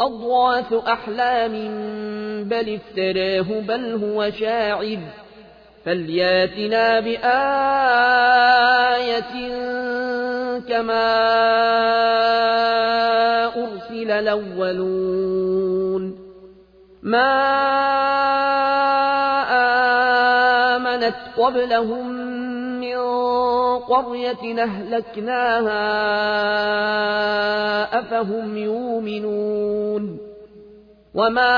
أضواث أحلام بل افتراه بل هو شاعر. فلياتنا بآية كما أرسل الأولون. ما آمنت قبلهم من قرية أهلكناها أفهم يؤمنون وما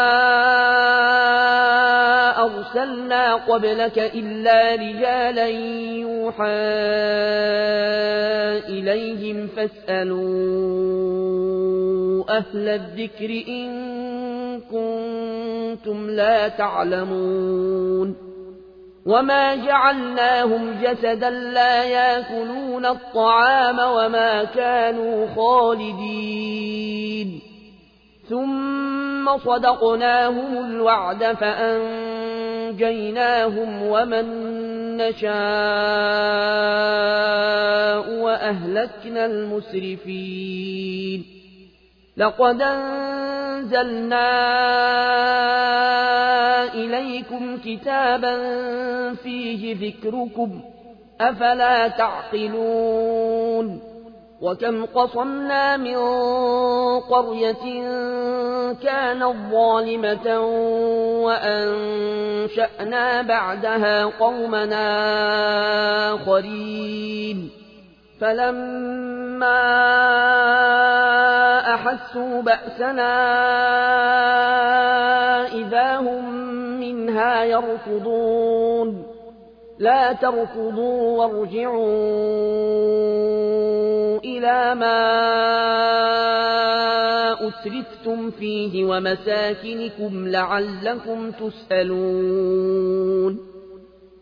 أرسلنا قبلك إلا رجالا يوحى إليهم فاسألوا أهل الذكر إن كنتم لا تعلمون وما جعلناهم جسدا لا ياكلون الطعام وما كانوا خالدين. ثم صدقناهم الوعد فأنجيناهم ومن نشاء وأهلكنا المسرفين. لقد أنزلنا إليكم كتابا فيه ذكركم أفلا تعقلون؟ وكم قصمنا من قرية كانت ظالمة وأنشأنا بعدها قومنا آخرين. فلما أحسوا بأسنا إذا هم منها يركضون لا تركضوا وارجعوا إلى ما أسرفتم فيه ومساكنكم لعلكم تسألون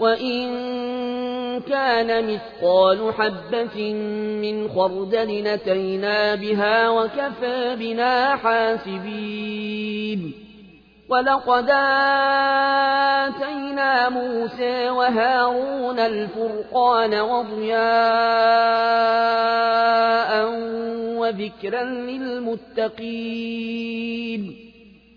وإن كان مثقال حبة من خردل نتينا بها وكفى بنا حاسبين ولقد آتينا موسى وهارون الفرقان وضياء وذكرا للمتقين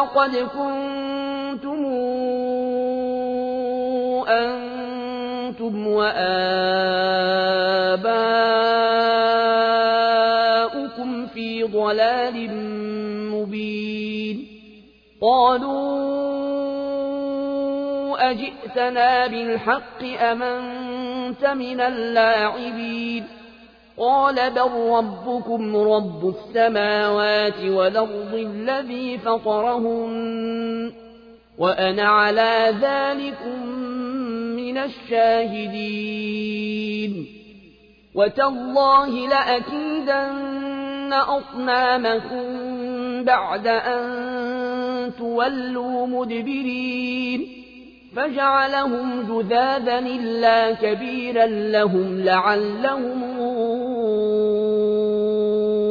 لقد كنتم أنتم وآباؤكم في ضلال مبين. قالوا أجئتنا بالحق أم أنت من اللاعبين؟ قال بل ربكم رب السماوات والأرض الذي فطرهن وأنا على ذلكم من الشاهدين وتالله لأكيدن أصنامكم بعد أن تولوا مدبرين فجعلهم جذاذا إلا كبيرا لهم لعلهم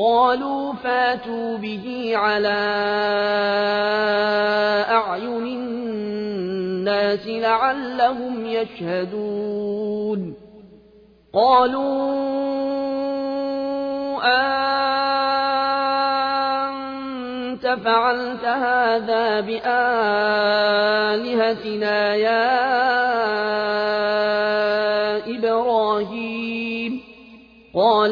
قالوا فاتوا به على أعين الناس لعلهم يشهدون. قالوا أنت فعلت هذا بآلهتنا يا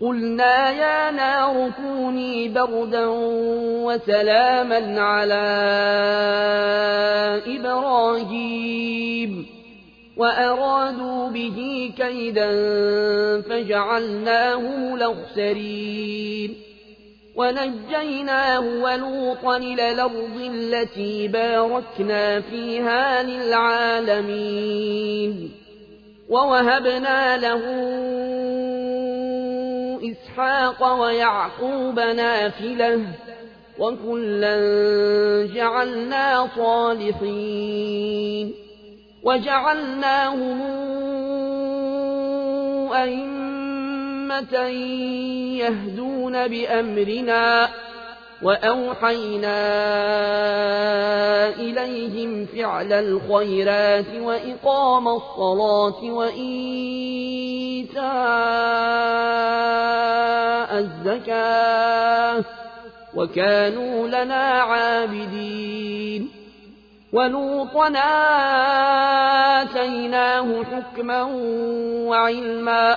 قلنا يا نار كوني بردا وسلاما على إبراهيم. وأرادوا به كيدا فجعلناهم الأخسرين. ونجيناه ولوطا إلى الأرض التي باركنا فيها للعالمين. ووهبنا له إسحاق ويعقوب نافلة وكلا جعلنا صالحين وجعلناهم أئمة يهدون بأمرنا وأوحينا إليهم فعل الخيرات وإقام الصلاة وإيتاء الزكاة وكانوا لنا عابدين ولوطا آتيناه حكما وعلما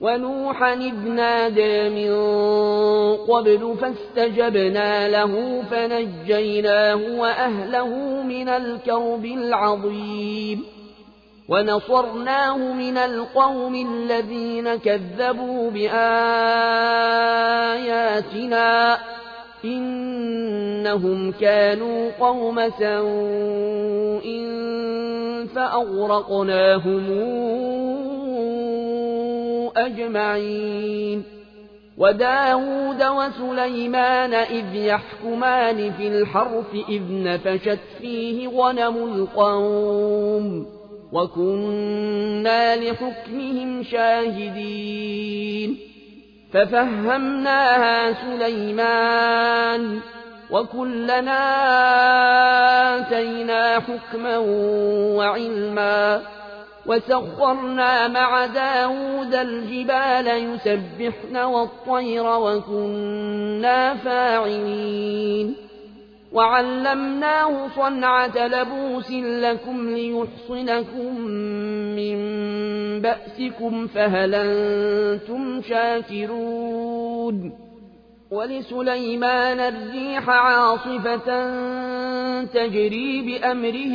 ونوحا إذ نادى من قبل فاستجبنا له فنجيناه وأهله من الكرب العظيم ونصرناه من القوم الذين كذبوا بآياتنا إنهم كانوا قوم سوء فأغرقناهم أجمعين. وداود وسليمان إذ يحكمان في الحرف إذ نفشت فيه غنم القوم وكنا لحكمهم شاهدين. ففهمناها سليمان وكلنا آتينا حكما وعلما وسخرنا مع داود الجبال يسبحن والطير وكنا فاعلين. وعلمناه صنعة لبوس لكم ليحصنكم من بأسكم فهل أنتم شاكرون. ولسليمان الريح عاصفة تجري بأمره.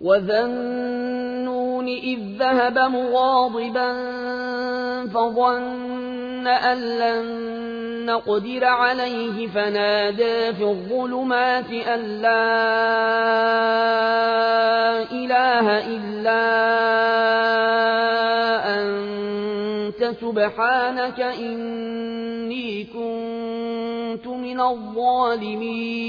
وذا النون إذ ذهب مغاضبا فظن أن لن نقدر عليه فنادى في الظلمات أن لا إله إلا أنت سبحانك إني كنت من الظالمين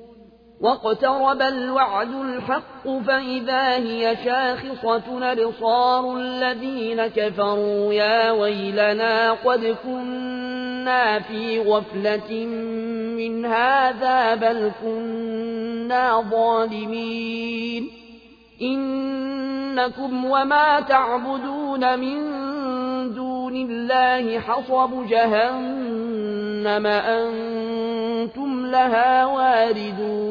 واقترب الوعد الحق فإذا هي شاخصة أبصار الذين كفروا يا ويلنا قد كنا في غفلة من هذا بل كنا ظالمين إنكم وما تعبدون من دون الله حصب جهنم أنتم لها واردون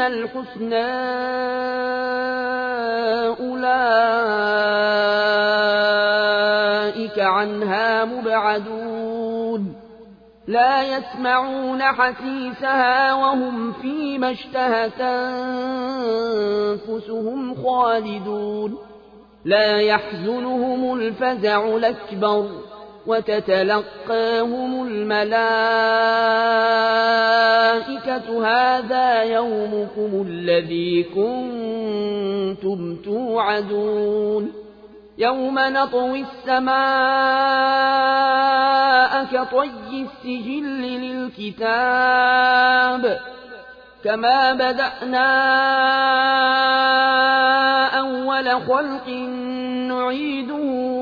الحسنى أولئك عنها مبعدون لا يسمعون حسيسها وهم فيما اشتهت أنفسهم خالدون لا يحزنهم الفزع الأكبر وتتلقاهم الملائكة هذا يومكم الذي كنتم توعدون يوم نطوي السماء كطي السجل للكتاب كما بدأنا أول خلق نعيده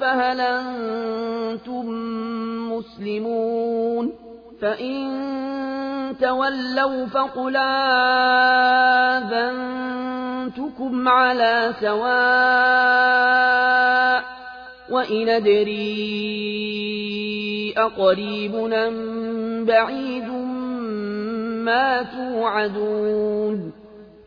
فهل أنتم مسلمون فإن تولوا فقل آذنتكم على سواء وإن أدري أقريب بعيد ما توعدون